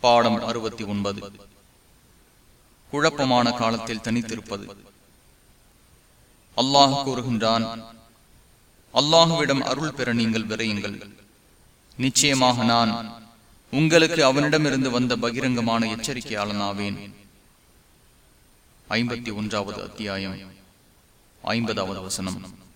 பாடம் அறுபத்தி ஒன்பது. குழப்பமான காலத்தில் தனித்திருப்பது. அல்லாஹ் கூறுகின்றான் அல்லாஹுவிடம் அருள் பெற நீங்கள் விரையுங்கள். நிச்சயமாக நான் உங்களுக்கு அவனிடமிருந்து வந்த பகிரங்கமான எச்சரிக்கையாளனாவேன். ஐம்பத்தி ஒன்றாவது அத்தியாயம் ஐம்பதாவது வசனம்.